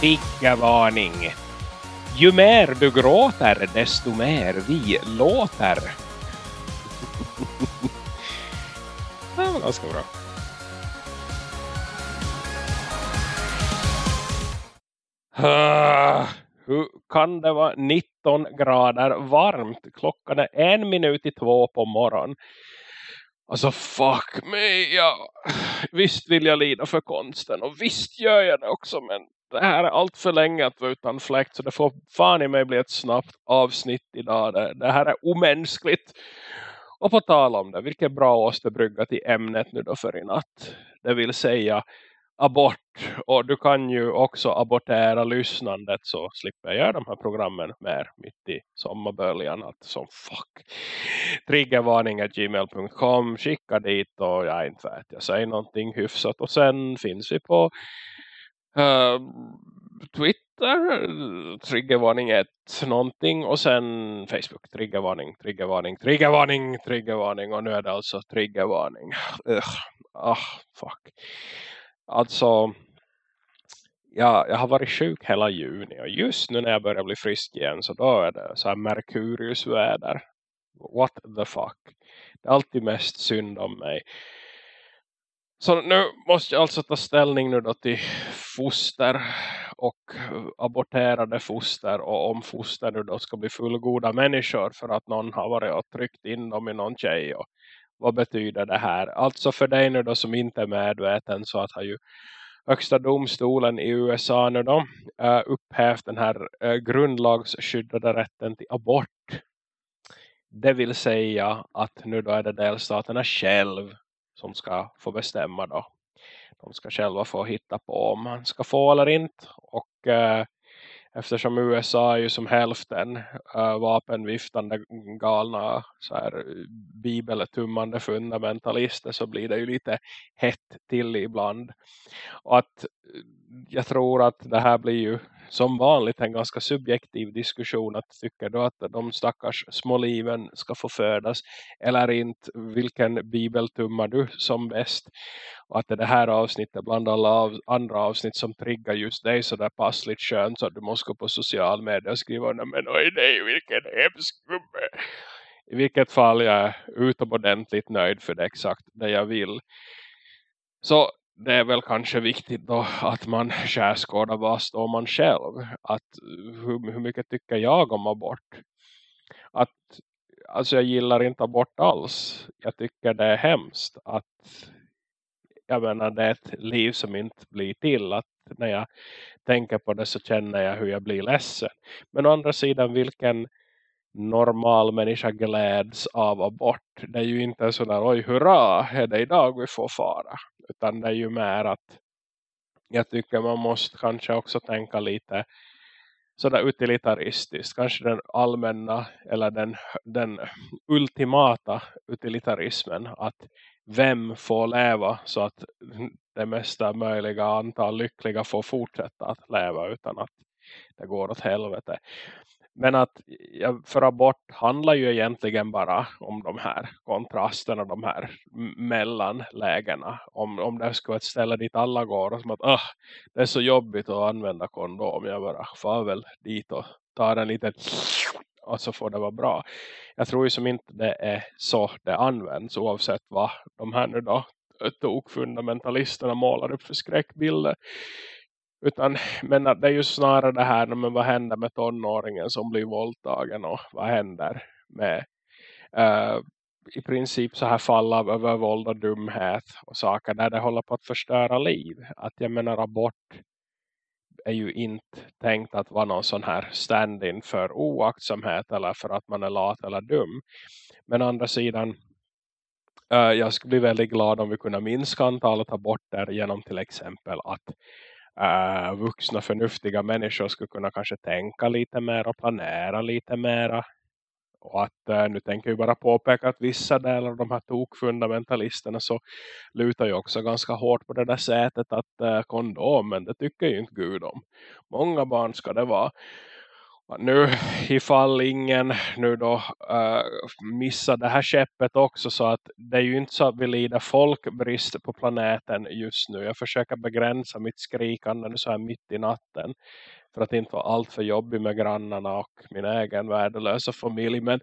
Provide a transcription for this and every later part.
Triggervarning. Ju mer du gråter, desto mer vi låter. det var ganska bra. Hur kan det vara 19 grader varmt? Klockan är en minut i två på morgonen. Alltså fuck me, ja. Visst vill jag lida för konsten och visst gör jag det också men det här är allt för länge att vara utan fläkt så det får fan i mig bli ett snabbt avsnitt idag. Det, det här är omänskligt. Och på tal om det, vilket bra åsterbrygga till ämnet nu då för i natt. Det vill säga abort. Och du kan ju också abortera lyssnandet så slipper jag göra de här programmen mer mitt i sommarböljan. Att som fuck. Triggervarning.gmail.com Skicka dit och jag inte vet. Jag säger någonting hyfsat. Och sen finns vi på uh, Twitter. Triggervarning 1 någonting. Och sen Facebook. Triggervarning, triggervarning, triggervarning, triggervarning. Och nu är det alltså triggervarning. Ugh. Ah, fuck. Alltså, ja, jag har varit sjuk hela juni. Och just nu när jag börjar bli frisk igen så då är det så här Merkuriusväder. What the fuck. Det är alltid mest synd om mig. Så nu måste jag alltså ta ställning nu då till foster och aborterade foster och om foster nu då ska bli fullgoda människor för att någon har varit och tryckt in dem i någon tjej och vad betyder det här? Alltså för dig nu då som inte är medveten så att har ju högsta domstolen i USA nu då uh, upphävt den här uh, grundlagsskyddade rätten till abort. Det vill säga att nu då är det delstaterna själv som ska få bestämma då. De ska själva få hitta på om man ska få eller inte. Och eh, eftersom USA är ju som hälften eh, vapenviftande galna så här, bibeltummande fundamentalister så blir det ju lite hett till ibland. Och att eh, jag tror att det här blir ju som vanligt en ganska subjektiv diskussion att tycker du att de stackars små liven ska få födas eller inte, vilken bibel tummar du som bäst? Och att det, här avsnittet bland alla av, andra avsnitt som triggar just dig så där passligt skönt så att du måste gå på social media och skriva men oj nej vilken hemsk gubbe. I vilket fall jag är utomordentligt nöjd för det exakt det jag vill. Så det är väl kanske viktigt då att man skärskådar vad står man själv. Att hur, hur mycket tycker jag om abort? Att alltså jag gillar inte abort alls. Jag tycker det är hemskt att jag menar det är ett liv som inte blir till. Att när jag tänker på det så känner jag hur jag blir ledsen. Men å andra sidan vilken normal människa gläds av abort. Det är ju inte sådär, oj hurra, är det idag vi får fara. Utan det är ju mer att jag tycker man måste kanske också tänka lite sådär utilitaristiskt. Kanske den allmänna eller den, den ultimata utilitarismen. Att vem får leva så att det mesta möjliga antal lyckliga får fortsätta att leva utan att det går åt helvete. Men att för abort handlar ju egentligen bara om de här kontrasterna, de här mellanlägena. Om, om det skulle vara ett ställe dit alla går och som att ah, det är så jobbigt att använda kondom. Jag bara far väl dit och tar en liten och så får det vara bra. Jag tror ju som inte det är så det används oavsett vad de här nu då eh, tokfundamentalisterna målar upp för skräckbilder. Utan, men det är ju snarare det här, men vad händer med tonåringen som blir våldtagen och vad händer med uh, i princip så här fall av övervåld och dumhet och saker där det håller på att förstöra liv. Att jag menar abort är ju inte tänkt att vara någon sån här stand-in för oaktsamhet eller för att man är lat eller dum. Men andra sidan uh, jag skulle bli väldigt glad om vi kunde minska antalet aborter genom till exempel att uh, vuxna förnuftiga människor skulle kunna kanske tänka lite mer och planera lite mera. Och att uh, nu tänker jag bara påpeka att vissa delar av de här tokfundamentalisterna så lutar ju också ganska hårt på det där sättet att äh, uh, kondomen, det tycker ju inte Gud om. Många barn ska det vara nu ifall ingen nu då uh, missar det här skeppet också så att det är ju inte så att vi lider folkbrist på planeten just nu. Jag försöker begränsa mitt skrikande nu så här mitt i natten för att inte vara allt för jobbig med grannarna och min egen värdelösa familj. Men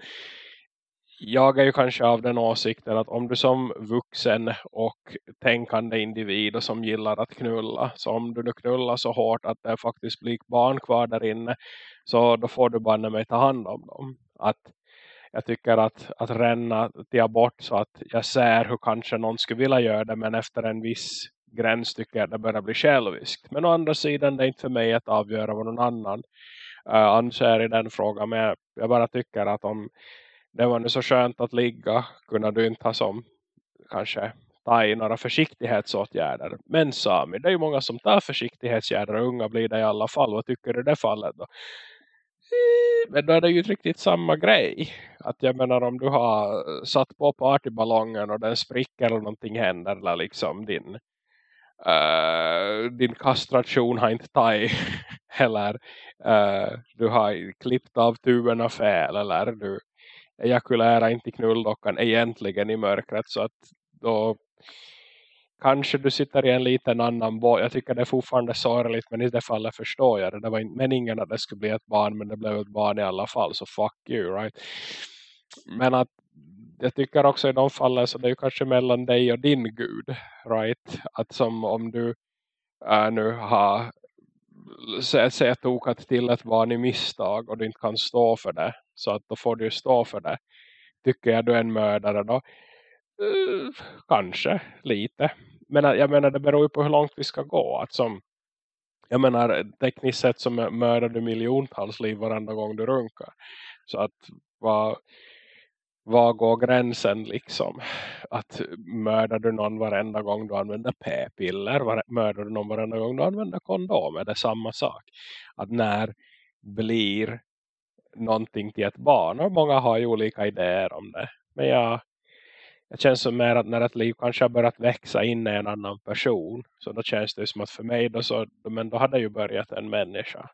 jag är ju kanske av den åsikten att om du som vuxen och tänkande individ och som gillar att knulla så om du nu knullar så hårt att det faktiskt blir barn kvar där inne så då får du bara mig ta hand om dem. Att jag tycker att, att ränna till abort så att jag ser hur kanske någon skulle vilja göra det men efter en viss gräns tycker jag att det börjar bli själviskt. Men å andra sidan det är inte för mig att avgöra vad någon annan uh, anser i den frågan men jag, jag bara tycker att om det var nu så skönt att ligga kunde du inte ha som kanske ta i några försiktighetsåtgärder. Men Sami, det är ju många som tar försiktighetsåtgärder och unga blir det i alla fall. Vad tycker du i det fallet då? Eh, men då är det ju inte riktigt samma grej. Att jag menar om du har eh, satt på partyballongen och den spricker eller någonting händer. Eller liksom din, uh, din kastration har inte tagit. eller uh, du har klippt av tuberna fel. Eller du ejakulerar inte knulldockan egentligen i mörkret. Så att då kanske du sitter i en liten annan båt. Jag tycker det är fortfarande sorgligt men i det fallet förstår jag det. Det var inte meningen att det skulle bli ett barn men det blev ett barn i alla fall så fuck you right. Men att jag tycker också i de fallen så det är ju kanske mellan dig och din gud right. Att som om du äh, nu har sett tokat till ett barn i misstag och du inte kan stå för det så att då får du stå för det. Tycker jag du är en mördare då? Uh, kanske lite men jag menar det beror ju på hur långt vi ska gå. Att som, jag menar tekniskt sett så mördar du miljontals liv varenda gång du runkar. Så att vad, vad går gränsen liksom? Att mördar du någon varenda gång du använder p-piller? Mördar du någon varenda gång du använder kondom? Är det samma sak? Att när blir någonting till ett barn? Och många har ju olika idéer om det. Men jag jag känns som mer att när ett liv kanske har börjat växa in i en annan person. Så då känns det som att för mig då, så, men då hade ju börjat en människa.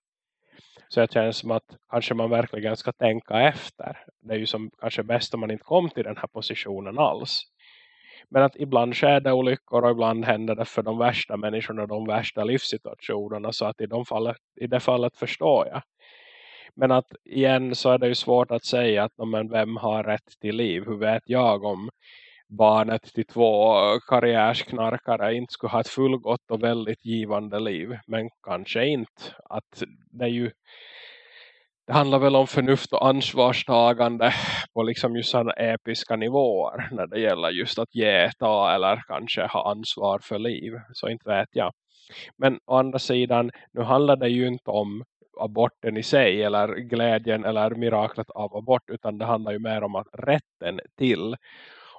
Så det känns som att kanske man verkligen ska tänka efter. Det är ju som kanske bäst om man inte kom till den här positionen alls. Men att ibland sker det olyckor och ibland händer det för de värsta människorna de värsta livssituationerna. Så att i, de fallet, i det fallet förstår jag. Men att igen så är det ju svårt att säga att men vem har rätt till liv? Hur vet jag om barnet till två karriärsknarkare inte skulle ha ett fullgott och väldigt givande liv. Men kanske inte. Att det är ju det handlar väl om förnuft och ansvarstagande på liksom just sådana episka nivåer när det gäller just att ge, ta eller kanske ha ansvar för liv. Så inte vet jag. Men å andra sidan, nu handlar det ju inte om aborten i sig eller glädjen eller miraklet av abort utan det handlar ju mer om att rätten till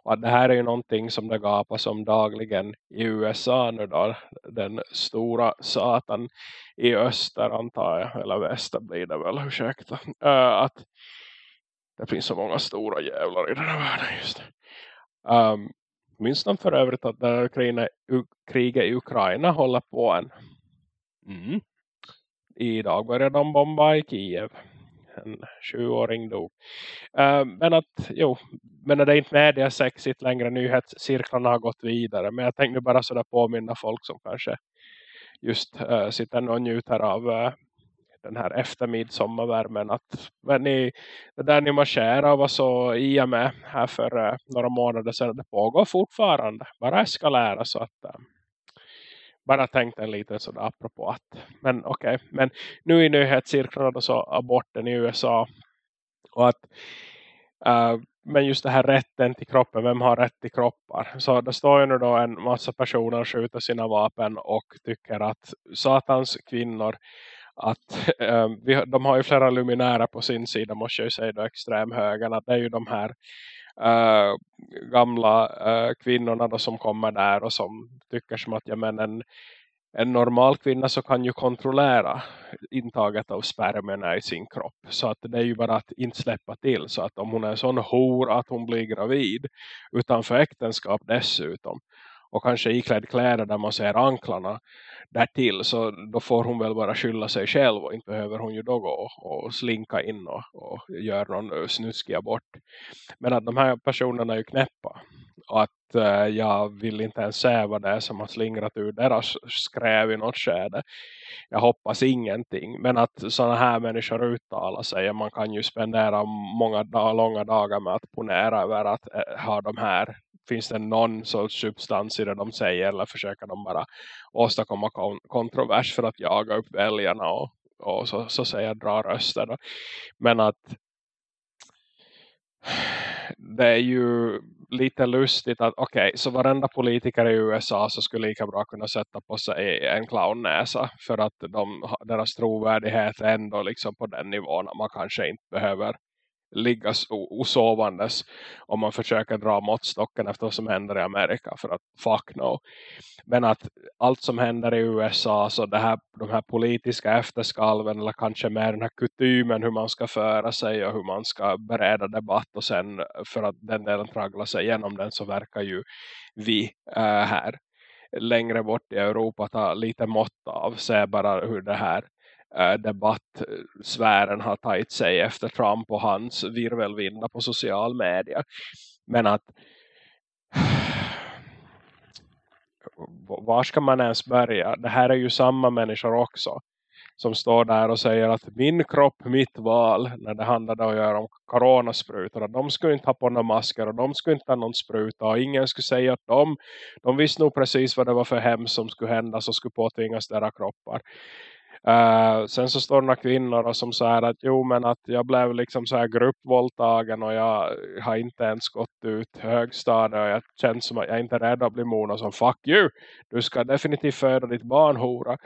och det här är ju någonting som det gapas om dagligen i USA nu då. Den stora satan i öster antar jag. Eller väster blir det väl, ursäkta. Uh, att det finns så många stora jävlar i den här världen just det. Um, minns de för övrigt att det kriget i Ukraina håller på en. Mm. Idag började de bomba i Kiev en sjuåring dog. Uh, men att, jo, men det är inte media sexigt längre, nyhetscirklarna har gått vidare. Men jag tänkte bara sådär påminna folk som kanske just uh, sitter och njuter av uh, den här eftermidsommarvärmen att men ni, det där ni marscherar var så i och med här för uh, några månader sedan det pågår fortfarande, bara eskalera så att uh, bara tänkte en liten sådär apropå att men okej, okay. men nu i nyhetscirklarna då så aborten i USA och att uh, men just det här rätten till kroppen, vem har rätt till kroppar? Så det står ju nu då en massa personer och skjuter sina vapen och tycker att satans kvinnor att äh, vi, de har ju flera luminära på sin sida måste jag ju säga då extremhögarna det är ju de här äh, gamla äh, kvinnorna då som kommer där och som tycker som att ja, men en, en normal kvinna så kan ju kontrollera intaget av spermierna i sin kropp. Så att det är ju bara att inte släppa till. Så att om hon är en sån hor att hon blir gravid utanför äktenskap dessutom och kanske iklädd kläder där man ser anklarna därtill så då får hon väl bara skylla sig själv och inte behöver hon ju då gå och slinka in och, och göra någon snuskig abort. Men att de här personerna är ju knäppa och att eh, jag vill inte ens se vad det är som har slingrat ur deras skräv i något skede. Jag hoppas ingenting. Men att sådana här människor uttalar sig. Man kan ju spendera många dag, långa dagar med att ponera över att eh, ha de här finns det någon sorts substans i det de säger eller försöker de bara åstadkomma kon kontrovers för att jaga upp väljarna och, och så, så säga dra röster då. men att det är ju lite lustigt att okej, okay, så varenda politiker i USA så skulle lika bra kunna sätta på sig en clownnäsa för att de, deras trovärdighet är ändå liksom på den nivån att man kanske inte behöver ligga osovandes om man försöker dra måttstocken efter vad som händer i Amerika för att fuck no. Men att allt som händer i USA så det här, de här politiska efterskalven eller kanske mer den här kutymen hur man ska föra sig och hur man ska bereda debatt och sen för att den delen traggla sig igenom den så verkar ju vi äh, här längre bort i Europa ta lite mått av se bara hur det här Eh, debattsfären eh, har tagit sig efter Trump och hans virvelvinda på social media. Men att var ska man ens börja? Det här är ju samma människor också som står där och säger att min kropp, mitt val när det handlade om att göra om coronasprutor. De skulle inte ha på några masker och de skulle inte ha någon spruta och ingen skulle säga att de, de visste nog precis vad det var för hemskt som skulle hända som skulle påtvingas deras kroppar. Uh, sen så står några kvinnor som säger att jo men att jag blev liksom så här gruppvåldtagen och jag har inte ens gått ut högstadiet och jag känns som att jag inte är rädd att bli mona och som fuck you, du ska definitivt föda ditt barn hora.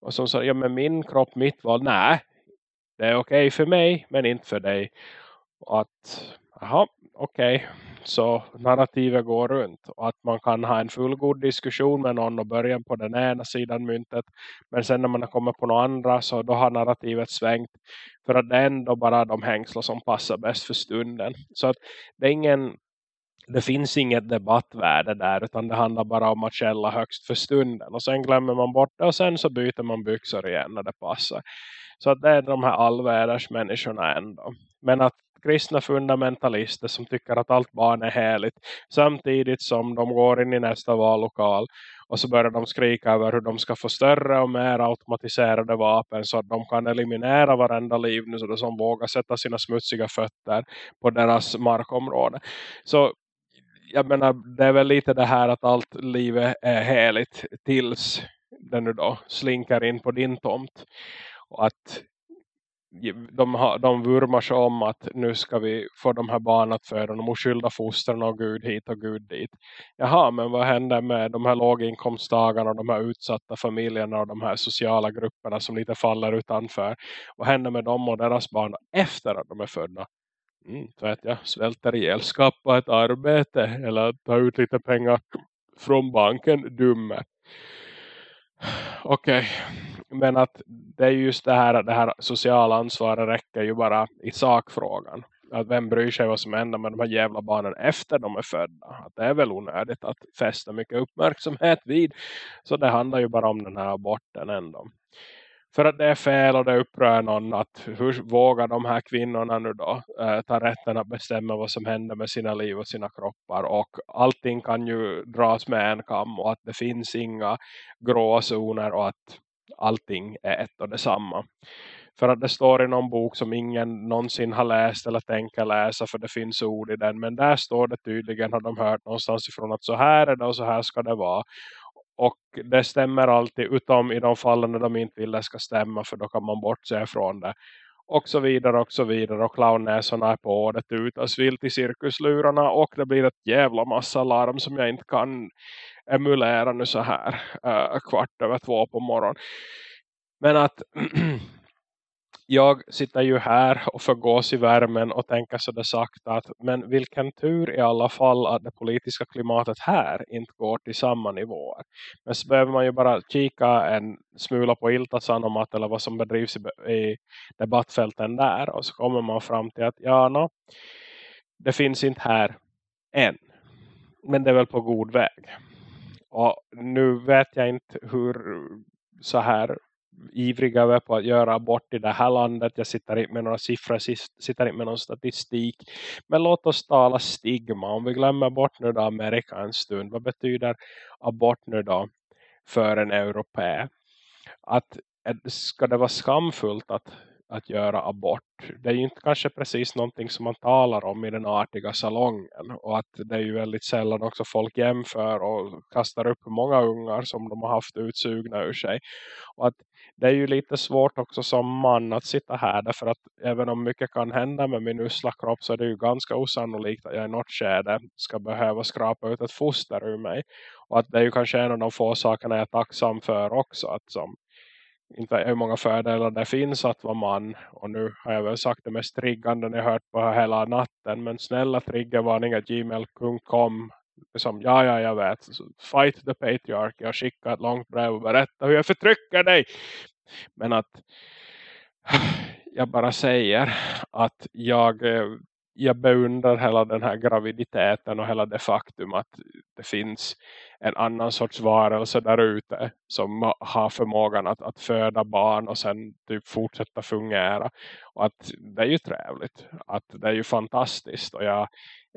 Och som säger, ja men min kropp, mitt val, nej det är okej okay för mig men inte för dig. Och att, jaha okej okay så narrativet går runt. Och att man kan ha en fullgod diskussion med någon och börja på den ena sidan myntet. Men sen när man kommer på någon andra så då har narrativet svängt. För att det är ändå bara de hängslar som passar bäst för stunden. Så att det är ingen det finns inget debattvärde där utan det handlar bara om att källa högst för stunden. Och sen glömmer man bort det och sen så byter man byxor igen när det passar. Så att det är de här allvädersmänniskorna ändå. Men att kristna fundamentalister som tycker att allt barn är heligt samtidigt som de går in i nästa vallokal och så börjar de skrika över hur de ska få större och mer automatiserade vapen så att de kan eliminera varenda liv nu så som vågar sätta sina smutsiga fötter på deras markområde. Så jag menar, det är väl lite det här att allt livet är heligt tills den nu då slinker in på din tomt. Och att de, har, de vurmar sig om att nu ska vi få de här barnen att föda de oskylda fostren och Gud hit och Gud dit. Jaha, men vad händer med de här låginkomsttagarna och de här utsatta familjerna och de här sociala grupperna som lite faller utanför? Vad händer med dem och deras barn efter att de är födda? Mm, så att jag svälter ihjäl, skapa ett arbete eller ta ut lite pengar från banken, dumme. Okej, okay men att det är just det här, det här sociala ansvaret räcker ju bara i sakfrågan. Att vem bryr sig vad som händer med de här jävla barnen efter de är födda. Att det är väl onödigt att fästa mycket uppmärksamhet vid. Så det handlar ju bara om den här aborten ändå för att det är fel och det upprör någon att hur vågar de här kvinnorna nu då eh, ta rätten att bestämma vad som händer med sina liv och sina kroppar och allting kan ju dras med en kam och att det finns inga gråzoner och att allting är ett och detsamma. För att det står i någon bok som ingen någonsin har läst eller tänker läsa för det finns ord i den. Men där står det tydligen, har de hört någonstans ifrån att så här är det och så här ska det vara. Och det stämmer alltid utom i de fallen när de inte vill det ska stämma för då kan man bortse från det. Och så vidare och så vidare och clownnäsorna är på och det tutas vilt i cirkuslurarna och det blir ett jävla massa larm som jag inte kan emulera nu så här uh, kvart över två på morgon. Men att jag sitter ju här och förgås i värmen och tänker så det sakta att men vilken tur i alla fall att det politiska klimatet här inte går till samma nivåer. Men så behöver man ju bara kika en smula på Iltasanomat eller vad som bedrivs i, i debattfälten där och så kommer man fram till att ja, no, det finns inte här än. Men det är väl på god väg. Och nu vet jag inte hur så här ivriga vi är på att göra abort i det här landet. Jag sitter inte med några siffror, sitter inte med någon statistik. Men låt oss tala stigma. Om vi glömmer bort nu då Amerika en stund. Vad betyder abort nu då för en europé? Att ska det vara skamfullt att att göra abort. Det är ju inte kanske precis någonting som man talar om i den artiga salongen. Och att det är ju väldigt sällan också folk jämför och kastar upp många ungar som de har haft utsugna ur sig. Och att det är ju lite svårt också som man att sitta här. Därför att även om mycket kan hända med min usla kropp så är det ju ganska osannolikt att jag i något skede ska behöva skrapa ut ett foster ur mig. Och att det är ju kanske en av de få sakerna jag är tacksam för också. Att som inte hur många fördelar det finns att vara man. Och nu har jag väl sagt det mest triggande ni hört på hela natten. Men snälla triggervarningar gmail.com liksom, ja, ja, jag vet. Fight the patriarch. Jag skickar ett långt brev och berättar hur jag förtrycker dig. Men att jag bara säger att jag eh, jag beundrar hela den här graviditeten och hela det faktum att det finns en annan sorts varelse där ute som har förmågan att, att föda barn och sen typ fortsätta fungera. Och att det är ju trevligt. Att det är ju fantastiskt. Och jag,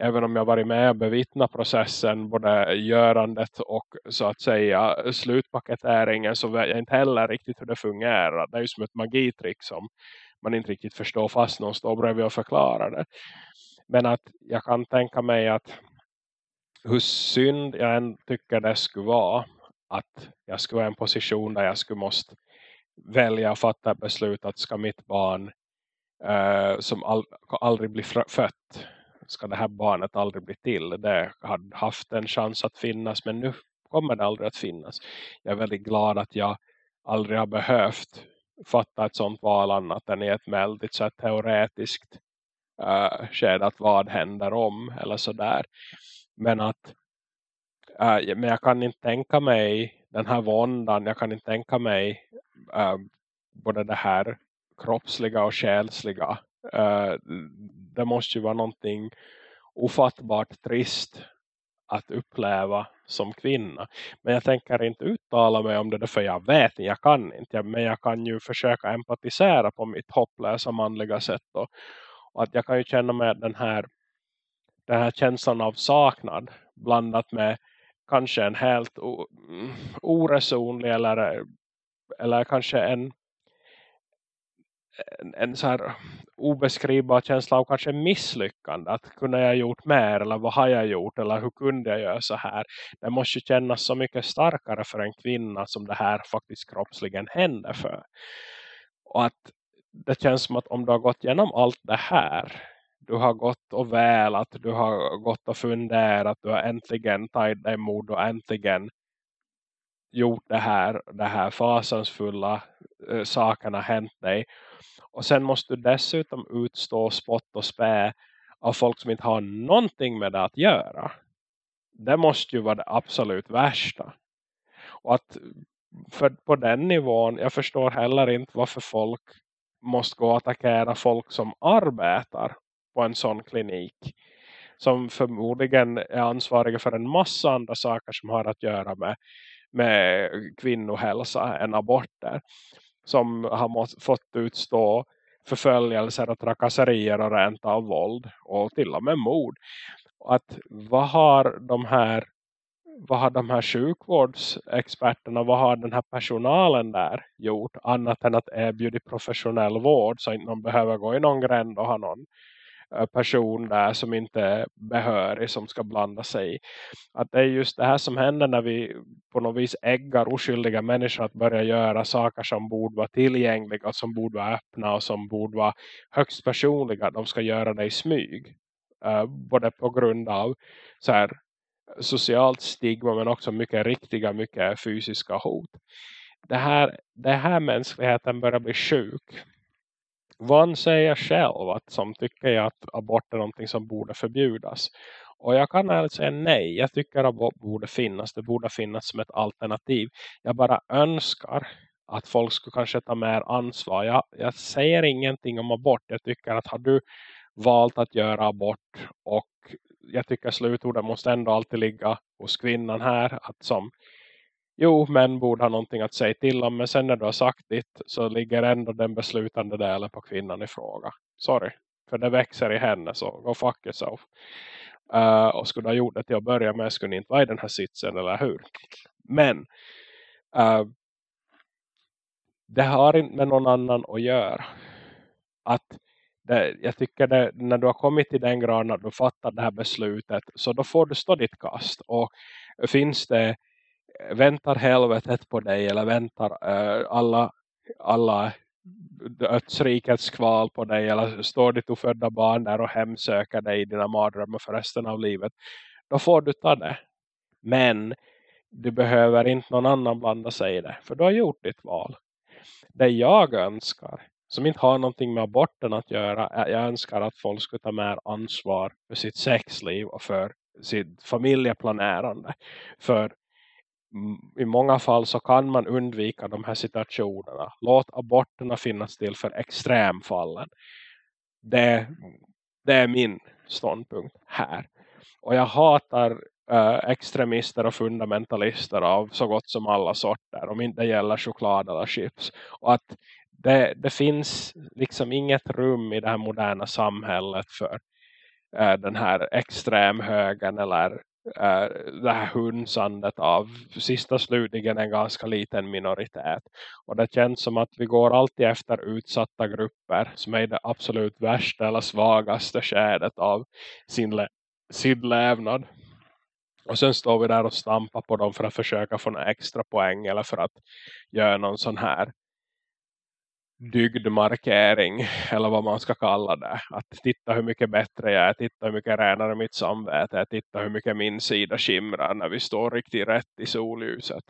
även om jag varit med och bevittnat processen, både görandet och så att säga slutpaketeringen så vet jag inte heller riktigt hur det fungerar. Det är ju som ett magitrick som man inte riktigt förstår fast någon står bredvid och förklarar det. Men att jag kan tänka mig att hur synd jag än tycker det skulle vara att jag skulle vara i en position där jag skulle måste välja att fatta beslut att ska mitt barn eh, som all, aldrig blir fött ska det här barnet aldrig bli till. Det har haft en chans att finnas men nu kommer det aldrig att finnas. Jag är väldigt glad att jag aldrig har behövt fatta ett sånt val annat än i ett väldigt så teoretiskt uh, skede att vad händer om eller sådär. Men att uh, men jag kan inte tänka mig den här våndan, jag kan inte tänka mig uh, både det här kroppsliga och själsliga. Uh, det måste ju vara någonting ofattbart trist att uppleva som kvinna. Men jag tänker inte uttala mig om det för jag vet inte, jag kan inte. Men jag kan ju försöka empatisera på mitt hopplösa manliga sätt. Och, och att jag kan ju känna med den här, den här känslan av saknad blandat med kanske en helt mm, oresonlig eller, eller kanske en en, en så här obeskrivbar känsla av kanske misslyckande. Att kunde jag gjort mer eller vad har jag gjort eller hur kunde jag göra så här. Det måste kännas så mycket starkare för en kvinna som det här faktiskt kroppsligen händer för. Och att det känns som att om du har gått igenom allt det här du har gått och välat, du har gått och funderat, du har äntligen tagit dig mod och äntligen gjort det här, det här fasansfulla eh, äh, sakerna hänt dig. Och sen måste du dessutom utstå spott och spä av folk som inte har någonting med det att göra. Det måste ju vara det absolut värsta. Och att för på den nivån, jag förstår heller inte varför folk måste gå och attackera folk som arbetar på en sån klinik. Som förmodligen är ansvariga för en massa andra saker som har att göra med, med kvinnohälsa än aborter. Som har mått, fått utstå förföljelser och trakasserier och rent av våld. Och till och med mord. Att vad har de här vad har de här sjukvårdsexperterna, vad har den här personalen där gjort annat än att erbjuda professionell vård så att inte någon behöver gå i någon gränd och ha någon Eh, person där som inte är behörig som ska blanda sig Att det är just det här som händer när vi på något vis äggar oskyldiga människor att börja göra saker som borde vara tillgängliga, som borde vara öppna och som borde vara högst personliga. De ska göra det i smyg. Eh, både på grund av så här, socialt stigma men också mycket riktiga, mycket fysiska hot. Det här, det här mänskligheten börjar bli sjuk Vann säger själv att som tycker jag att abort är någonting som borde förbjudas. Och jag kan ärligt säga nej. Jag tycker att abort borde finnas. Det borde finnas som ett alternativ. Jag bara önskar att folk skulle kanske ta mer ansvar. Jag, jag säger ingenting om abort. Jag tycker att har du valt att göra abort och jag tycker slutordet måste ändå alltid ligga hos kvinnan här. Att som, jo män borde ha någonting att säga till om. Men sen när du har sagt ditt så ligger ändå den beslutande delen på kvinnan i fråga. Sorry. För det växer i henne så go fuck yourself. Uh, och skulle ha gjort det till att börja med skulle ni inte vara i den här sitsen eller hur? Men uh, det har inte med någon annan att göra. Att det, jag tycker det, när du har kommit till den graden att du fattar det här beslutet så då får du stå ditt kast. Och finns det, väntar helvetet på dig eller väntar uh, alla, alla dödsrikets kval på dig eller står ditt ofödda barn där och hemsöker dig i dina mardrömmar för resten av livet. Då får du ta det. Men du behöver inte någon annan blanda sig i det. För du har gjort ditt val. Det jag önskar som inte har någonting med aborten att göra. Jag önskar att folk ska ta mer ansvar för sitt sexliv och för sitt familjeplanerande. För i många fall så kan man undvika de här situationerna. Låt aborterna finnas till för extremfallen. Det, det är min ståndpunkt här. Och jag hatar eh, extremister och fundamentalister av så gott som alla sorter. Om inte det gäller choklad eller chips. Och att det, det finns liksom inget rum i det här moderna samhället för eh, den här extremhögen eller Äh, det här hundsandet av sista slutligen en ganska liten minoritet. Och det känns som att vi går alltid efter utsatta grupper som är i det absolut värsta eller svagaste skedet av sin, sin lävnad. Och sen står vi där och stampar på dem för att försöka få några extra poäng eller för att göra någon sån här dygdmarkering eller vad man ska kalla det. Att titta hur mycket bättre jag är, titta hur mycket renare mitt samvete är, titta hur mycket min sida skimrar när vi står riktigt rätt i solljuset.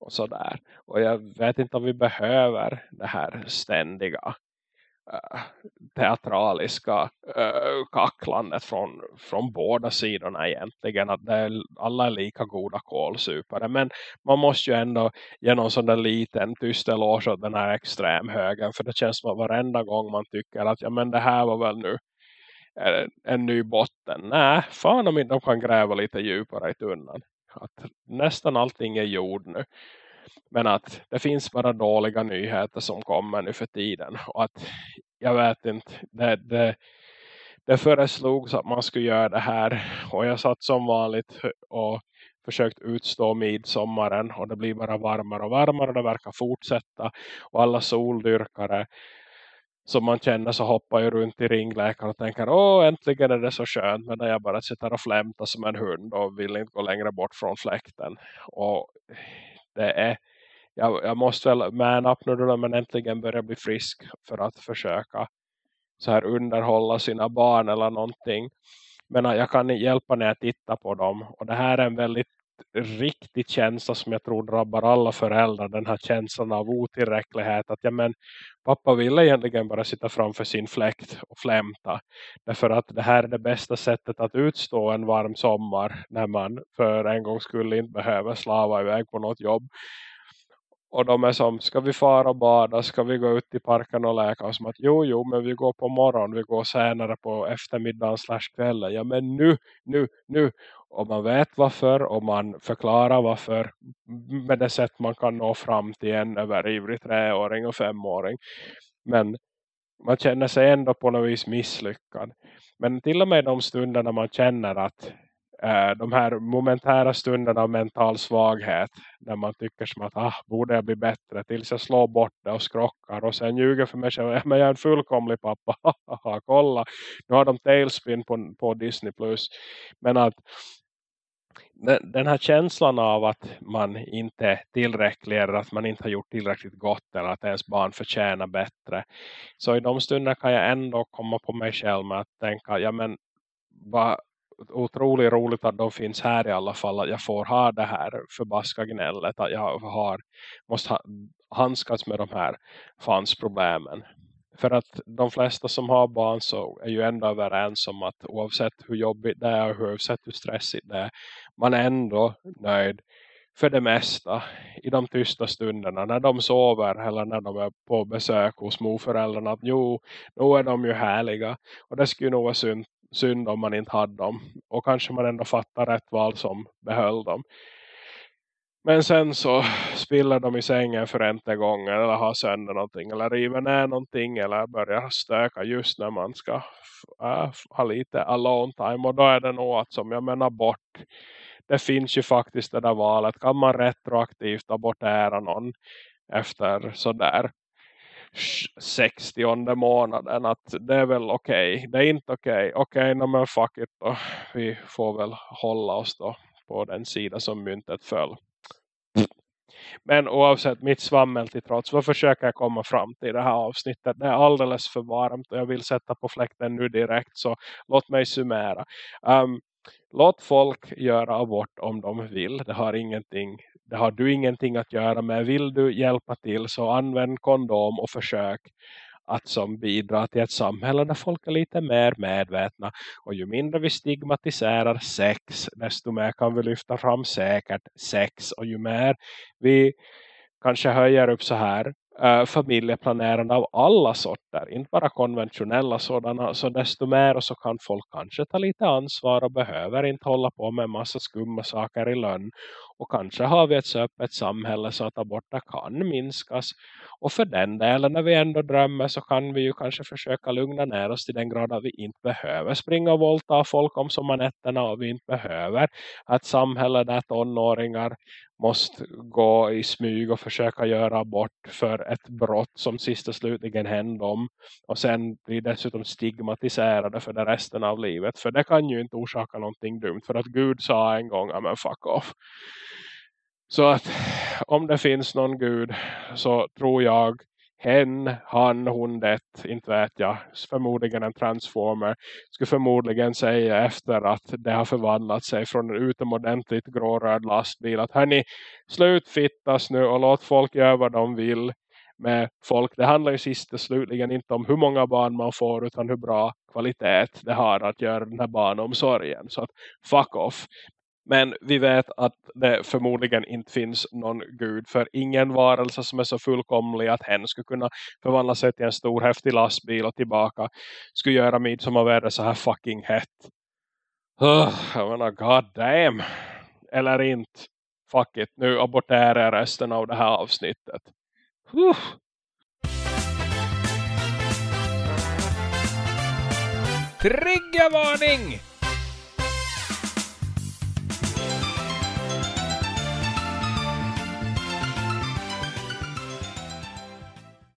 Och sådär. Och jag vet inte om vi behöver det här ständiga Äh, teatraliska äh, kacklandet från, från båda sidorna egentligen. Att det är, alla är lika goda kolsupare. Men man måste ju ändå ge någon sån där liten tyst eloge åt den här extremhögen. För det känns som att varenda gång man tycker att ja men det här var väl nu en, en ny botten. Nej, fan om inte de kan gräva lite djupare i tunnan. Att nästan allting är jord nu. Men att det finns bara dåliga nyheter som kommer nu för tiden. Och att jag vet inte, det, det, det föreslogs att man skulle göra det här. Och jag satt som vanligt och försökt utstå midsommaren. Och det blir bara varmare och varmare och det verkar fortsätta. Och alla soldyrkare som man känner så hoppar ju runt i ringläkaren och tänker åh äntligen är det så skönt men jag bara sitter och flämtar som en hund och vill inte gå längre bort från fläkten och det är jag, jag måste väl man up nu då man äntligen börjar bli frisk för att försöka så här underhålla sina barn eller någonting. Men jag kan hjälpa när jag tittar på dem. Och det här är en väldigt riktig känsla som jag tror drabbar alla föräldrar. Den här känslan av otillräcklighet. Att ja, men, pappa ville egentligen bara sitta framför sin fläkt och flämta. Därför att det här är det bästa sättet att utstå en varm sommar. När man för en gång skulle inte behöva slava iväg på något jobb. Och de är som, ska vi fara och bada? Ska vi gå ut i parken och läka? Och som att, jo, jo, men vi går på morgon. Vi går senare på eftermiddagen slash kvällen. Ja, men nu, nu, nu. Och man vet varför. Och man förklarar varför. Med det sätt man kan nå fram till en överivrig treåring och femåring. Men man känner sig ändå på något vis misslyckad. Men till och med de stunderna man känner att Eh, de här momentära stunderna av mental svaghet när man tycker som att ah, borde jag bli bättre tills jag slår bort det och skrockar och sen ljuger för mig själv men jag är en fullkomlig pappa kolla, nu har de Tailspin på, på Disney Plus men att den här känslan av att man inte är tillräcklig eller att man inte har gjort tillräckligt gott eller att ens barn förtjänar bättre. Så i de stunderna kan jag ändå komma på mig själv med att tänka, ja men vad, otroligt roligt att de finns här i alla fall. Att jag får ha det här förbaska gnället. Att jag har, måste ha, handskas med de här fansproblemen. För att de flesta som har barn så är ju ändå överens om att oavsett hur jobbigt det är och oavsett hur stressigt det är. Man är ändå nöjd för det mesta i de tysta stunderna när de sover eller när de är på besök hos morföräldrarna att jo, nu är de ju härliga och det skulle nog vara synd synd om man inte hade dem. Och kanske man ändå fattar rätt val som behöll dem. Men sen så spiller de i sängen för inte gången eller har sönder någonting eller river ner någonting eller börjar stöka just när man ska äh, ha lite alone time. Och då är det nog att som jag menar bort det finns ju faktiskt det där valet. Kan man retroaktivt abortera någon efter sådär 60 månaden? Att det är väl okej, okay. det är inte okej. Okay. okej, okay, men fuck it då. Vi får väl hålla oss då på den sida som myntet föll men oavsett mitt svammel till trots vad försöker jag komma fram till det här avsnittet. Det är alldeles för varmt och jag vill sätta på fläkten nu direkt så låt mig summera. Um, låt folk göra abort om de vill. Det har ingenting det har du ingenting att göra med. Vill du hjälpa till så använd kondom och försök att som bidrar till ett samhälle där folk är lite mer medvetna. Och ju mindre vi stigmatiserar sex, desto mer kan vi lyfta fram säkert sex. Och ju mer vi kanske höjer upp så här äh, familjeplanerande av alla sorter, inte bara konventionella sådana, så desto mer och så kan folk kanske ta lite ansvar och behöver inte hålla på med en massa skumma saker i lönn. Och kanske har vi ett så öppet samhälle så att aborter kan minskas. Och för den delen när vi ändå drömmer så kan vi ju kanske försöka lugna ner oss till den grad att vi inte behöver springa och våldta folk om sommarnätterna och vi inte behöver ett samhälle där tonåringar måste gå i smyg och försöka göra abort för ett brott som sist och slutligen hände om. Och sen blir dessutom stigmatiserade för det resten av livet. För det kan ju inte orsaka någonting dumt. För att Gud sa en gång, men fuck off. Så att om det finns någon Gud så tror jag hen, han, hon, det, inte vet jag, förmodligen en transformer, skulle förmodligen säga efter att det har förvandlat sig från en utomordentligt gråröd lastbil att hörni, slutfittas nu och låt folk göra vad de vill med folk. Det handlar ju sist och slutligen inte om hur många barn man får utan hur bra kvalitet det har att göra den här barnomsorgen. Så att fuck off. Men vi vet att det förmodligen inte finns någon gud för ingen varelse som är så fullkomlig att hen skulle kunna förvandla sig till en stor häftig lastbil och tillbaka skulle göra midsommarväder så här fucking hett. Jag menar, god damn. Eller inte. Fuck it. Nu aborterar jag resten av det här avsnittet. Uh. Triggervarning!